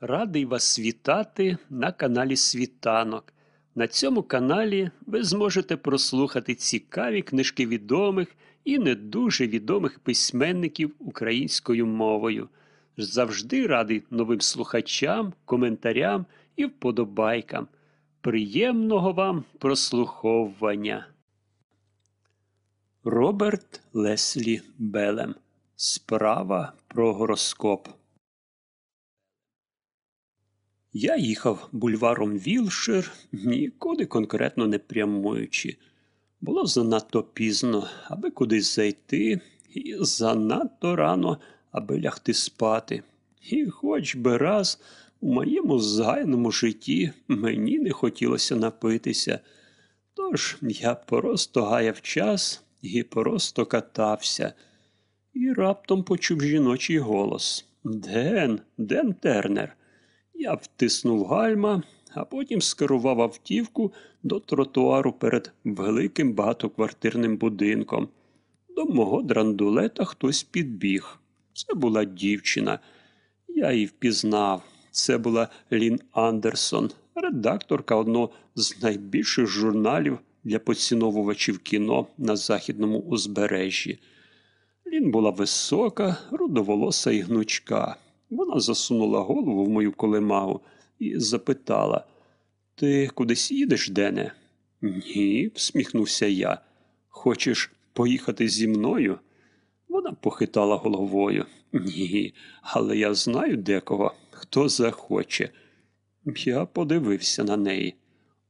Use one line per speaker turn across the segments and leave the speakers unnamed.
Радий вас вітати на каналі Світанок. На цьому каналі ви зможете прослухати цікаві книжки відомих і не дуже відомих письменників українською мовою. Завжди радий новим слухачам, коментарям і вподобайкам. Приємного вам прослуховування. Роберт Леслі Белем. Справа про гороскоп. Я їхав бульваром Вілшир, нікуди конкретно не прямуючи. Було занадто пізно, аби кудись зайти, і занадто рано, аби лягти спати. І хоч би раз у моєму згайному житті мені не хотілося напитися. Тож я просто гаяв час і просто катався. І раптом почув жіночий голос Ден, Ден Тернер. Я втиснув гальма, а потім скерував автівку до тротуару перед великим багатоквартирним будинком. До мого драндулета хтось підбіг. Це була дівчина. Я її впізнав. Це була Лін Андерсон, редакторка одного з найбільших журналів для поціновувачів кіно на західному узбережжі. Лін була висока, рудоволоса і гнучка. Вона засунула голову в мою колемагу і запитала Ти кудись їдеш, Дене? Ні, всміхнувся я. Хочеш поїхати зі мною? Вона похитала головою. Ні, але я знаю декого, хто захоче. Я подивився на неї.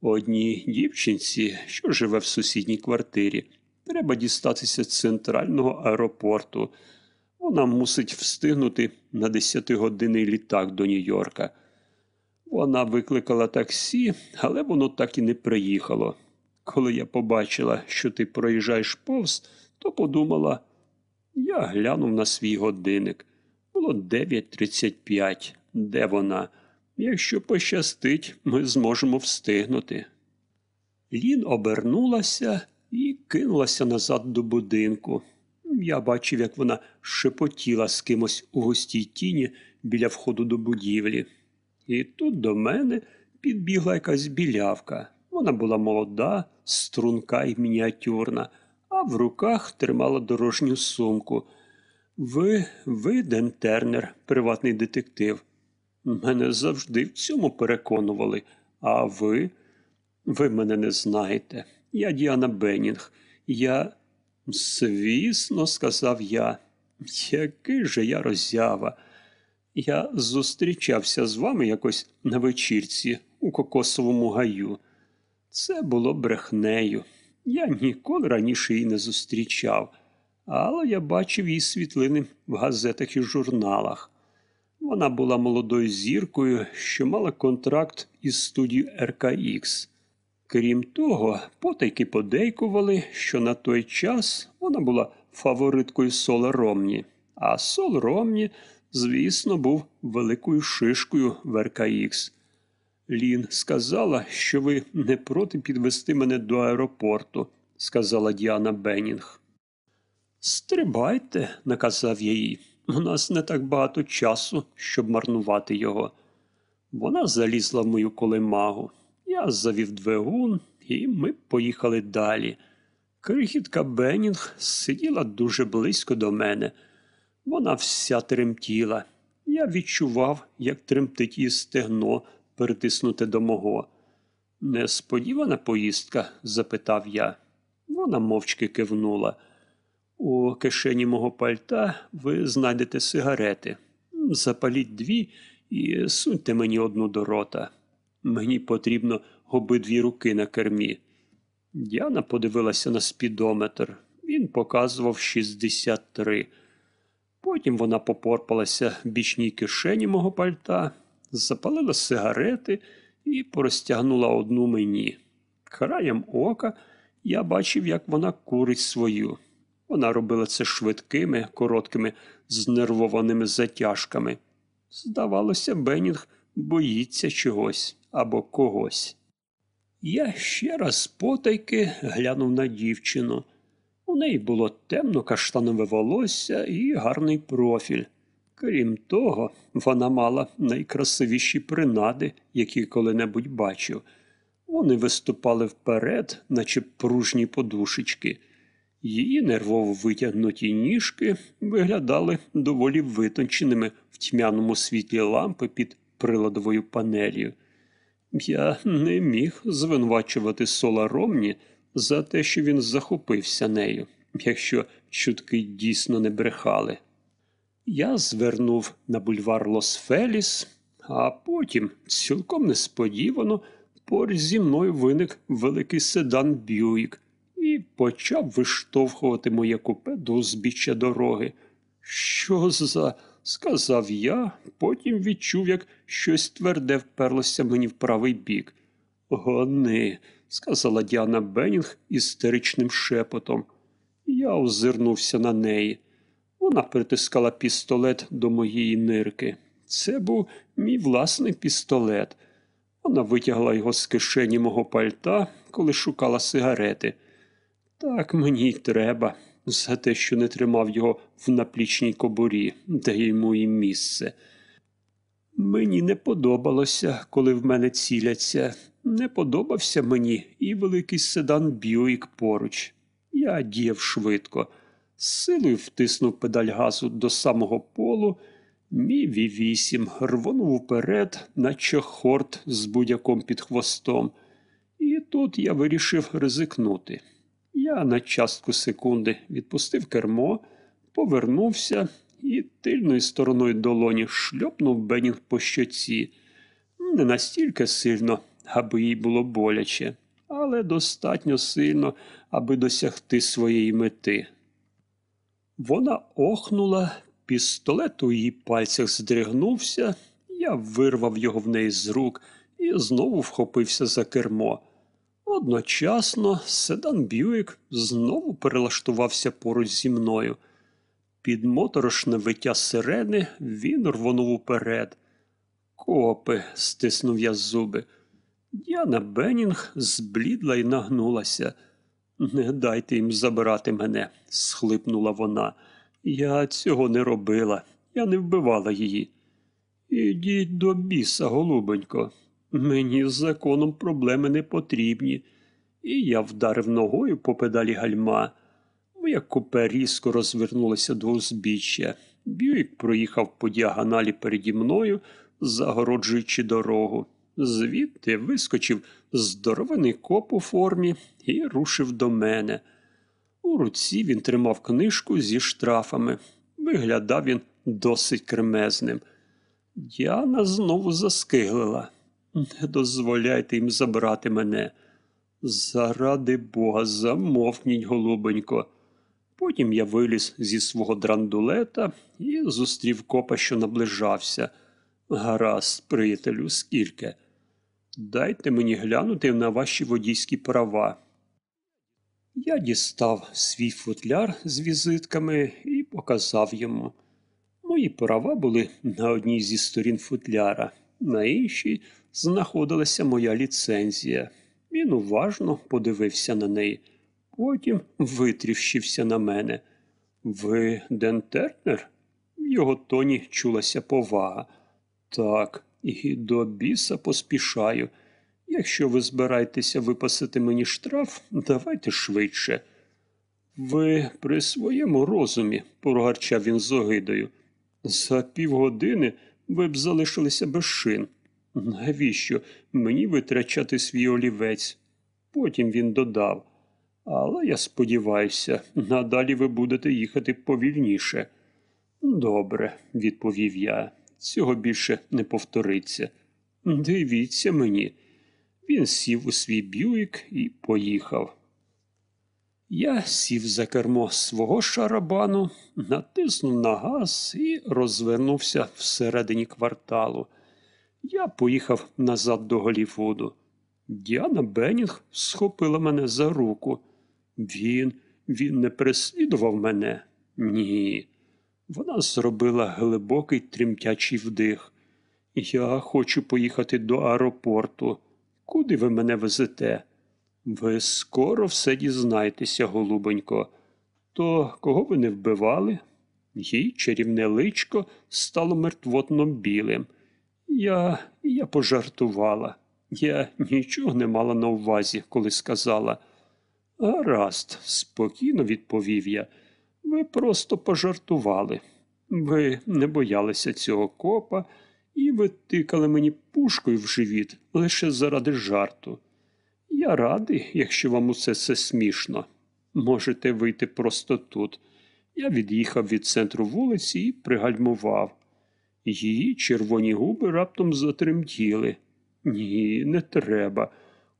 Одній дівчинці, що живе в сусідній квартирі, треба дістатися з центрального аеропорту. Вона мусить встигнути на десятигодинний літак до Нью-Йорка. Вона викликала таксі, але воно так і не приїхало. Коли я побачила, що ти проїжджаєш повз, то подумала, я глянув на свій годинник. Було 9.35. Де вона? Якщо пощастить, ми зможемо встигнути. Лін обернулася і кинулася назад до будинку. Я бачив, як вона шепотіла з кимось у густій тіні біля входу до будівлі. І тут до мене підбігла якась білявка. Вона була молода, струнка і мініатюрна, а в руках тримала дорожню сумку. Ви, ви, Ден Тернер, приватний детектив. Мене завжди в цьому переконували. А ви? Ви мене не знаєте. Я Діана Беннінг. Я. Звісно, сказав я. Який же я роззява. Я зустрічався з вами якось на вечірці у кокосовому гаю. Це було брехнею. Я ніколи раніше її не зустрічав, але я бачив її світлини в газетах і журналах. Вона була молодою зіркою, що мала контракт із студією РКХ. Крім того, потайки подейкували, що на той час вона була фавориткою Сола Ромні, а Сол Ромні, звісно, був великою шишкою в РКХ. Лін сказала, що ви не проти підвести мене до аеропорту, сказала Діана Беннінг. Стрибайте, наказав я їй. У нас не так багато часу, щоб марнувати його. Вона залізла в мою колемагу. Я завів двигун, і ми поїхали далі. Крихітка Беннінг сиділа дуже близько до мене. Вона вся тремтіла. Я відчував, як тремтить її стегно, перетиснуте до мого. Несподівана поїздка? запитав я. Вона мовчки кивнула. У кишені мого пальта ви знайдете сигарети. Запаліть дві і суньте мені одну до рота. Мені потрібно обидві руки на кермі. Діана подивилася на спідометр. Він показував 63. Потім вона попорпалася в бічній кишені мого пальта, запалила сигарети і порозтягнула одну мені. Краєм ока я бачив, як вона курить свою. Вона робила це швидкими, короткими, знервованими затяжками. Здавалося, Беннінг боїться чогось або когось. Я ще раз потайки глянув на дівчину. У неї було темно каштанове волосся і гарний профіль. Крім того, вона мала найкрасивіші принади, які коли-небудь бачив. Вони виступали вперед, наче пружні подушечки. Її нервово витягнуті ніжки виглядали доволі витонченими в тьмяному світлі лампи під приладовою панелью. Я не міг звинувачувати Сола Ромні за те, що він захопився нею, якщо чутки дійсно не брехали. Я звернув на бульвар Лос-Феліс, а потім, цілком несподівано, поруч зі мною виник великий седан Б'юїк і почав виштовхувати моє купе до узбіччя дороги. Що за. Сказав я, потім відчув, як щось тверде вперлося мені в правий бік. Гони, сказала Діана Беннінг істеричним шепотом. Я озирнувся на неї. Вона притискала пістолет до моєї нирки. Це був мій власний пістолет. Вона витягла його з кишені мого пальта, коли шукала сигарети. Так мені й треба, за те, що не тримав його в наплічній кобурі, де йому і місце. Мені не подобалося, коли в мене ціляться. Не подобався мені і великий седан Б'юїк поруч. Я діяв швидко, з силою втиснув педаль газу до самого полу. Мій Ві-8 рвонув уперед, наче хорт з будяком під хвостом. І тут я вирішив ризикнути. Я на частку секунди відпустив кермо, повернувся і тильною стороною долоні шльопнув Бенінг по щоці. Не настільки сильно, аби їй було боляче, але достатньо сильно, аби досягти своєї мети. Вона охнула, пістолет у її пальцях здригнувся, я вирвав його в неї з рук і знову вхопився за кермо. Одночасно седан Б'юік знову перелаштувався поруч зі мною. Під моторошне виття сирени він рвонув уперед. Копи, стиснув я зуби. Діана Беннінг зблідла і нагнулася. Не дайте їм забирати мене, схлипнула вона. Я цього не робила, я не вбивала її. Ідіть до біса, голубенько. Мені з законом проблеми не потрібні. І я вдарив ногою по педалі гальма. Моє купе різко розвернулося до узбіччя. Бюїк проїхав по діагоналі переді мною, загороджуючи дорогу. Звідти вискочив здоровений коп у формі і рушив до мене. У руці він тримав книжку зі штрафами. Виглядав він досить кремезним. Діана знову заскиглила. Не дозволяйте їм забрати мене. Заради бога, замовкніть, голубенько. Потім я виліз зі свого драндулета і зустрів копа, що наближався. Гаразд, приятелю, скільки. Дайте мені глянути на ваші водійські права. Я дістав свій футляр з візитками і показав йому. Мої права були на одній зі сторін футляра, на іншій знаходилася моя ліцензія. Він уважно подивився на неї, потім витріщився на мене. Ви Ден Тернер? В його тоні чулася повага. Так, і до біса поспішаю. Якщо ви збираєтеся випасити мені штраф, давайте швидше. Ви при своєму розумі, прогарчав він з огидою. За півгодини ви б залишилися без шин. Навіщо мені витрачати свій олівець? Потім він додав. Але я сподіваюся, надалі ви будете їхати повільніше. Добре, відповів я. Цього більше не повториться. Дивіться мені. Він сів у свій бюїк і поїхав. Я сів за кермо свого шарабану, натиснув на газ і розвернувся всередині кварталу. Я поїхав назад до Голівуду. Діана Беннінг схопила мене за руку. Він, він не переслідував мене? Ні. Вона зробила глибокий тремтячий вдих. Я хочу поїхати до аеропорту. Куди ви мене везете? Ви скоро все дізнаєтеся, голубонько. То кого ви не вбивали? Її чарівне личко стало мертвотно білим. Я, я пожартувала. Я нічого не мала на увазі, коли сказала. Гаразд, спокійно відповів я. Ви просто пожартували. Ви не боялися цього копа і ви тикали мені пушкою в живіт лише заради жарту. Я радий, якщо вам усе це смішно. Можете вийти просто тут. Я від'їхав від центру вулиці і пригальмував. Її червоні губи раптом затремтіли. Ні, не треба,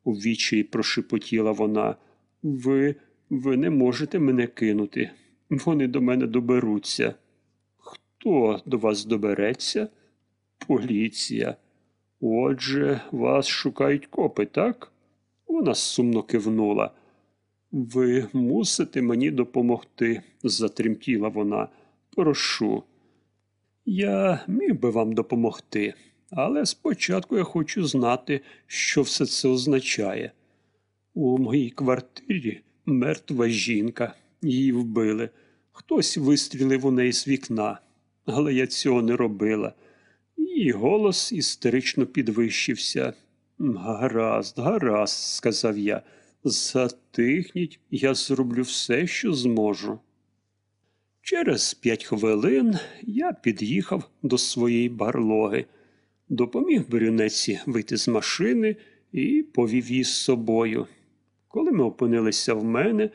у відчаї прошепотіла вона. Ви, ви не можете мене кинути. Вони до мене доберуться. Хто до вас добереться? Поліція. Отже, вас шукають копи, так? Вона сумно кивнула. Ви мусите мені допомогти, затремтіла вона. Прошу. Я міг би вам допомогти, але спочатку я хочу знати, що все це означає. У моїй квартирі мертва жінка, її вбили. Хтось вистрілив у неї з вікна, але я цього не робила. Її голос істерично підвищився. Гаразд, гаразд, сказав я. Затихніть, я зроблю все, що зможу. Через п'ять хвилин я під'їхав до своєї барлоги, допоміг брюнеці вийти з машини і повів її з собою. Коли ми опинилися в мене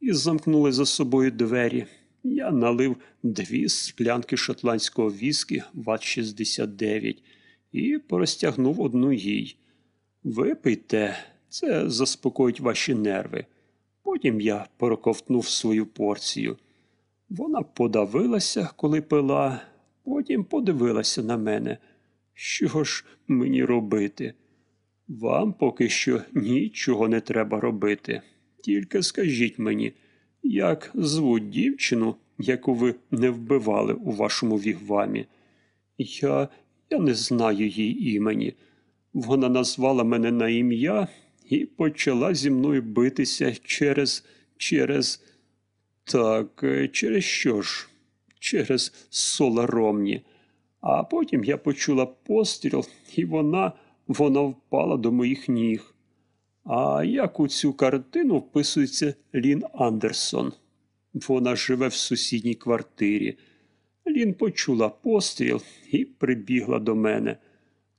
і замкнули за собою двері, я налив дві склянки шотландського віскі ВАТ-69 і порозтягнув одну їй. Випийте, це заспокоїть ваші нерви. Потім я проковтнув свою порцію. Вона подавилася, коли пила, потім подивилася на мене. Що ж мені робити? Вам поки що нічого не треба робити. Тільки скажіть мені, як звуть дівчину, яку ви не вбивали у вашому вігвамі? Я, я не знаю її імені. Вона назвала мене на ім'я і почала зі мною битися через, через. Так, е, через що ж? Через соларомні. А потім я почула постріл, і вона, вона впала до моїх ніг. А як у цю картину вписується Лін Андерсон? Вона живе в сусідній квартирі. Лін почула постріл і прибігла до мене.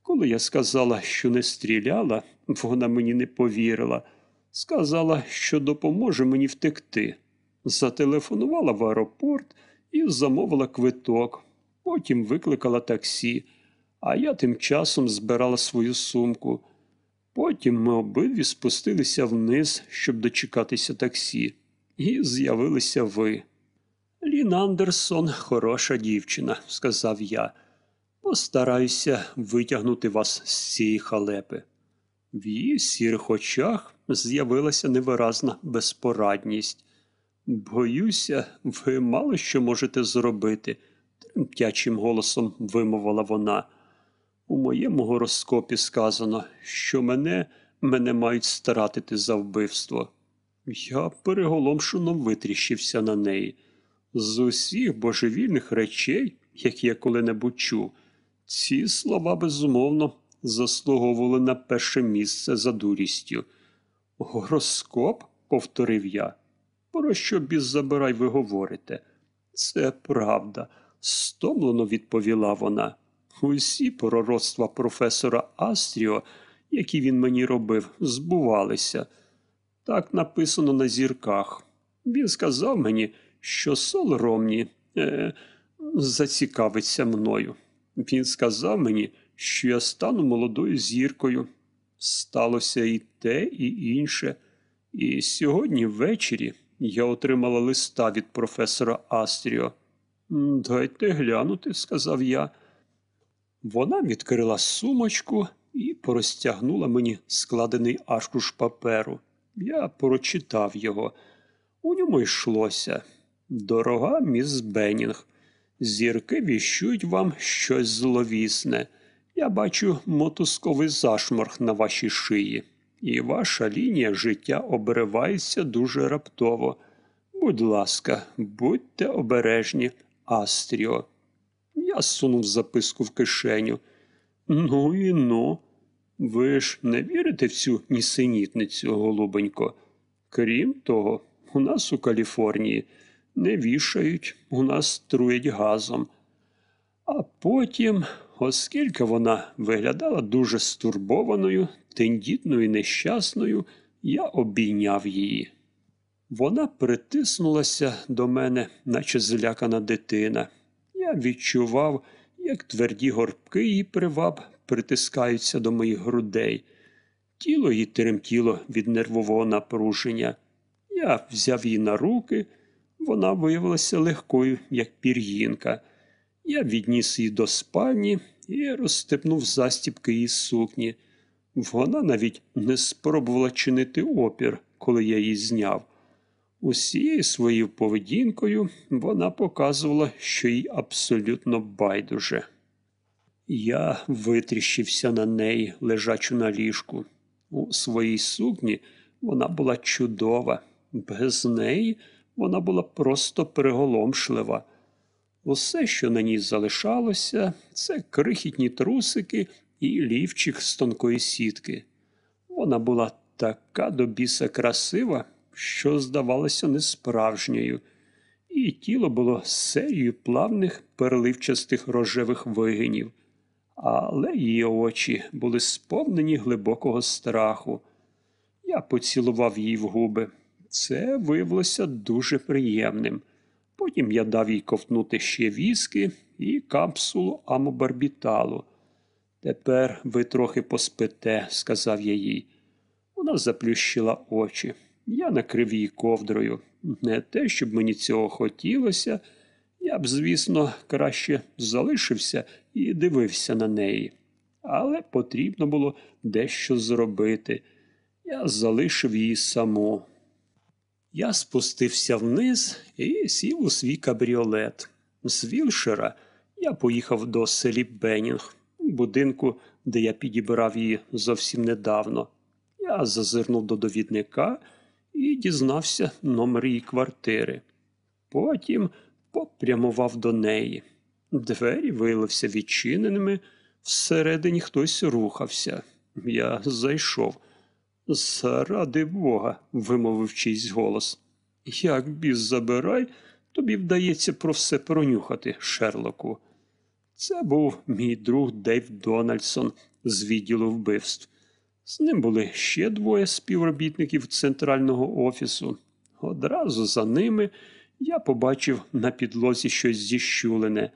Коли я сказала, що не стріляла, вона мені не повірила. Сказала, що допоможе мені втекти. Зателефонувала в аеропорт і замовила квиток. Потім викликала таксі, а я тим часом збирала свою сумку. Потім ми обидві спустилися вниз, щоб дочекатися таксі, і з'явилися ви. Лін Андерсон хороша дівчина, сказав я. Постараюся витягнути вас з цієї халепи. В її сірих очах з'явилася невиразна безпорадність. Боюся, ви мало що можете зробити, тремтячим голосом вимовила вона. У моєму гороскопі сказано, що мене мене мають старатити за вбивство. Я переголомшено витріщився на неї. З усіх божевільних речей, які я коли-небудь чув, ці слова безумовно заслуговували на перше місце за дурістю. Гороскоп, повторив я. Про що біз забирай ви говорите? Це правда, стомлено відповіла вона. Усі пророцтва професора Астріо, які він мені робив, збувалися. Так написано на зірках. Він сказав мені, що Сол Ромні е, зацікавиться мною. Він сказав мені, що я стану молодою зіркою. Сталося і те, і інше. І сьогодні ввечері я отримала листа від професора Астріо. Дайте глянути, сказав я. Вона відкрила сумочку і порозтягнула мені складений аркуш паперу. Я прочитав його. У ньому йшлося. Дорога міс Беннінг, зірки віщують вам щось зловісне. Я бачу мотузковий зашморг на вашій шиї, і ваша лінія життя обривається дуже раптово. Будь ласка, будьте обережні, Астріо. Я сунув записку в кишеню. Ну і ну. Ви ж не вірите в цю нісенітницю, голубенько? Крім того, у нас у Каліфорнії не вішають, у нас труять газом. А потім, оскільки вона виглядала дуже стурбованою, тендітною і нещасною, я обійняв її. Вона притиснулася до мене, наче злякана дитина. Я відчував, як тверді горбки її приваб притискаються до моїх грудей. Тіло її тремтіло від нервового напруження. Я взяв її на руки, вона виявилася легкою, як пір'їнка. Я відніс її до спальні і розстепнув застібки її сукні. Вона навіть не спробувала чинити опір, коли я її зняв. Усією своєю поведінкою вона показувала, що їй абсолютно байдуже. Я витріщився на неї, лежачу на ліжку. У своїй сукні вона була чудова, без неї вона була просто приголомшлива. Усе, що на ній залишалося, це крихітні трусики і лівчик з тонкої сітки. Вона була така до біса красива, що здавалося несправжньою, і тіло було серією плавних переливчастих рожевих вигинів, але її очі були сповнені глибокого страху. Я поцілував її в губи. Це виявилося дуже приємним. Потім я дав їй ковтнути ще віски і капсулу амобарбіталу. Тепер ви трохи поспите, сказав я їй. Вона заплющила очі. Я накрив її ковдрою. Не те, щоб мені цього хотілося. Я б, звісно, краще залишився і дивився на неї. Але потрібно було дещо зробити. Я залишив її саму. Я спустився вниз і сів у свій кабріолет. З Вілшера я поїхав до селі Бенінг, будинку, де я підібрав її зовсім недавно. Я зазирнув до довідника і дізнався номер її квартири. Потім попрямував до неї. Двері виявилися відчиненими, всередині хтось рухався. Я зайшов. Заради Бога, вимовив чийсь голос. Як біс забирай, тобі вдається про все пронюхати, Шерлоку. Це був мій друг Дейв Дональдсон з відділу вбивств. З ним були ще двоє співробітників центрального офісу. Одразу за ними я побачив на підлозі щось зіщулене.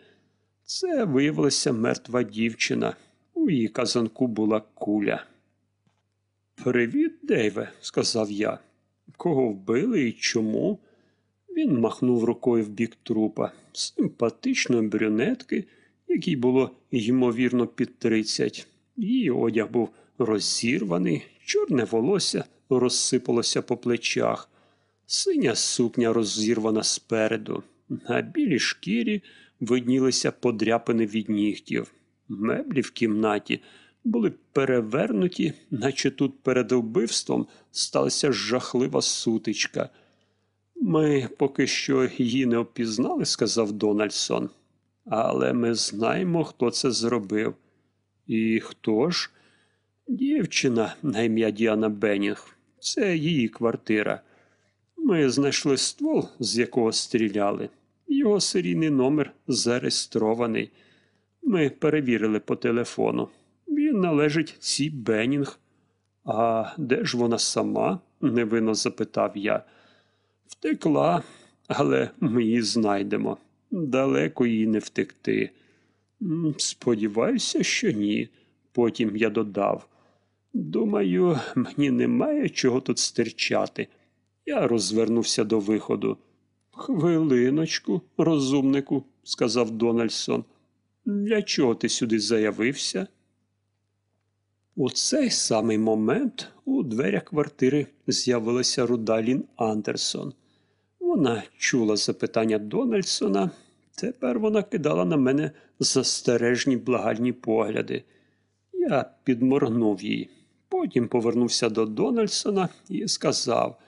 Це виявилася мертва дівчина. У її казанку була куля. Привіт, Дейве, сказав я. Кого вбили і чому? Він махнув рукою в бік трупа, симпатичної брюнетки, якій було ймовірно під тридцять. Її одяг був розірваний, чорне волосся розсипалося по плечах, синя сукня розірвана спереду. На білій шкірі виднілися подряпини від нігтів. Меблі в кімнаті були перевернуті, наче тут перед вбивством сталася жахлива сутичка. Ми поки що її не опізнали, сказав Дональдсон, але ми знаємо, хто це зробив. І хто ж? Дівчина на ім'я Діана Беннінг. Це її квартира. Ми знайшли ствол, з якого стріляли. Його серійний номер зареєстрований. Ми перевірили по телефону. Він належить цій Беннінг. А де ж вона сама? невинно запитав я. Втекла, але ми її знайдемо. Далеко їй не втекти. Сподіваюся, що ні. Потім я додав. Думаю, мені немає чого тут стирчати. Я розвернувся до виходу. Хвилиночку, розумнику, сказав Дональдсон. Для чого ти сюди заявився? У цей самий момент у дверях квартири з'явилася Рудалін Андерсон. Вона чула запитання Дональдсона. Тепер вона кидала на мене застережні благальні погляди. Я підморгнув їй. Потім повернувся до Дональдсона і сказав: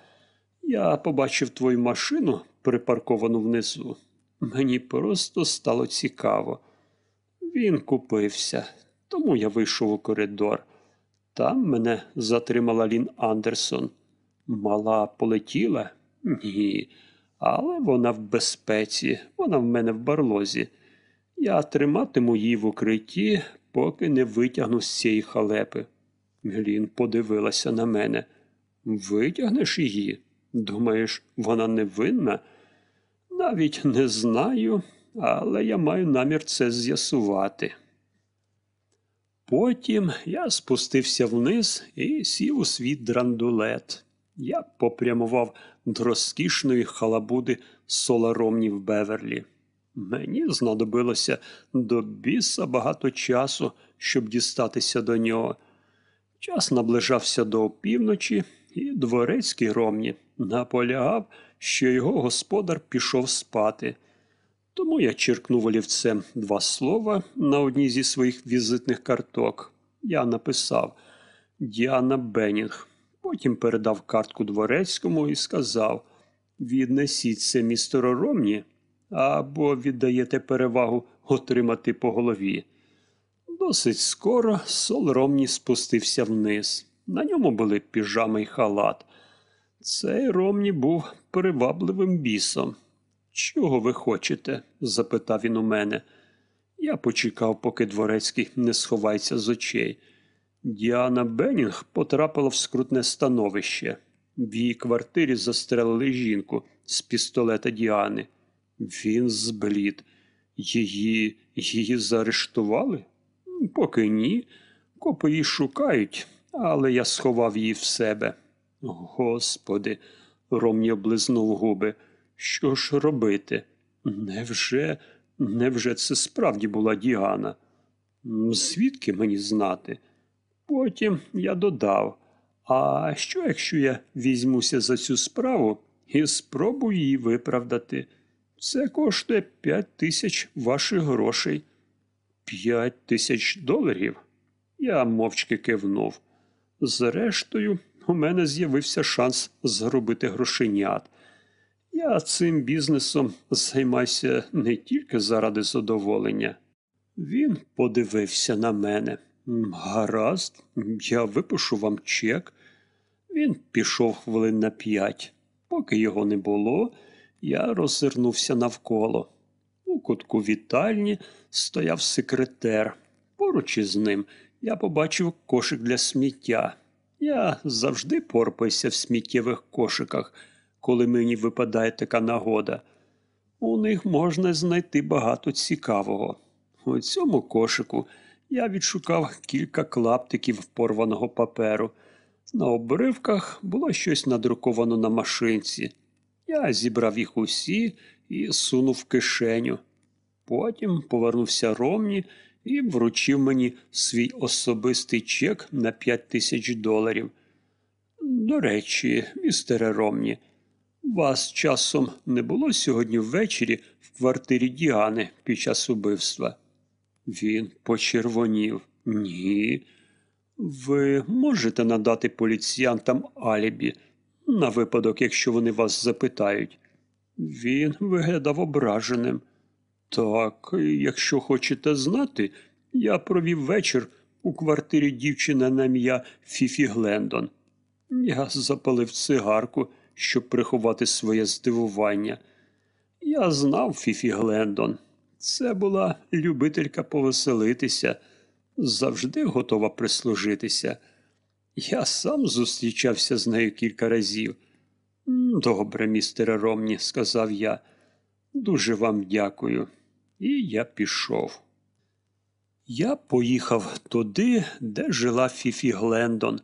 Я побачив твою машину, припарковану внизу. Мені просто стало цікаво. Він купився, тому я вийшов у коридор. Там мене затримала Лін Андерсон. Мала полетіла? Ні. Але вона в безпеці, вона в мене в барлозі. Я триматиму її в укритті, поки не витягну з цієї халепи. Лін подивилася на мене. Витягнеш її? Думаєш, вона невинна? Навіть не знаю, але я маю намір це з'ясувати. Потім я спустився вниз і сів у свій драндулет. Я попрямував до розкішної халабуди Сола Ромні в Беверлі. Мені знадобилося до біса багато часу, щоб дістатися до нього. Час наближався до опівночі, і дворецький Ромні наполягав, що його господар пішов спати. Тому я черкнув олівцем два слова на одній зі своїх візитних карток. Я написав Діана Беннінг. Потім передав картку дворецькому і сказав Віднесіть це містеру Ромні або віддаєте перевагу отримати по голові. Досить скоро сол Ромні спустився вниз. На ньому були піжами й халат. Цей Ромні був привабливим бісом. Чого ви хочете? запитав він у мене. Я почекав, поки дворецький не сховається з очей. Діана Беннінг потрапила в скрутне становище. В її квартирі застрелили жінку з пістолета Діани. Він зблід. Її її заарештували? Поки ні. Копи її шукають, але я сховав її в себе. Господи, Ромні облизнув губи. Що ж робити? Невже, невже це справді була Діана? Звідки мені знати? Потім я додав, а що, якщо я візьмуся за цю справу і спробую її виправдати? Це коштує п'ять тисяч ваших грошей. П'ять тисяч доларів? Я мовчки кивнув. Зрештою, у мене з'явився шанс зробити грошенят. Я цим бізнесом займаюся не тільки заради задоволення. Він подивився на мене. Гаразд, я випишу вам чек. Він пішов хвилин на п'ять. Поки його не було, я роззирнувся навколо. У кутку вітальні стояв секретер. Поруч із ним я побачив кошик для сміття. Я завжди порпаюся в сміттєвих кошиках, коли мені випадає така нагода. У них можна знайти багато цікавого. У цьому кошику я відшукав кілька клаптиків порваного паперу. На обривках було щось надруковано на машинці. Я зібрав їх усі і сунув в кишеню. Потім повернувся Ромні і вручив мені свій особистий чек на п'ять тисяч доларів. До речі, містере Ромні, вас часом не було сьогодні ввечері в квартирі Діани під час убивства? Він почервонів. Ні. Ви можете надати поліціянтам алібі на випадок, якщо вони вас запитають. Він виглядав ображеним. Так, якщо хочете знати, я провів вечір у квартирі дівчини на ім'я Фіфі Глендон. Я запалив цигарку, щоб приховати своє здивування. Я знав Фіфі Глендон. Це була любителька повеселитися, завжди готова прислужитися. Я сам зустрічався з нею кілька разів. Добре, містере Ромні, сказав я. Дуже вам дякую. І я пішов. Я поїхав туди, де жила Фіфі Глендон.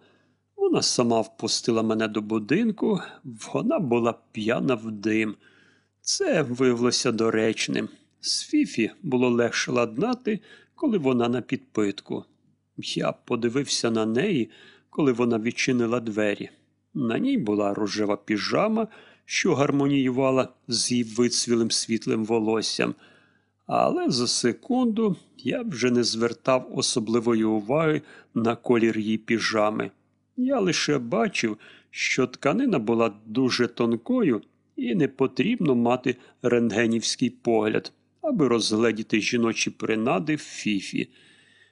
Вона сама впустила мене до будинку, вона була п'яна в дим. Це виявилося доречним. З Фіфі було легше ладнати, коли вона на підпитку. Я подивився на неї, коли вона відчинила двері. На ній була рожева піжама, що гармоніювала з її вицвілим світлим волоссям. Але за секунду я вже не звертав особливої уваги на колір її піжами. Я лише бачив, що тканина була дуже тонкою і не потрібно мати рентгенівський погляд, аби розгледіти жіночі принади в фіфі –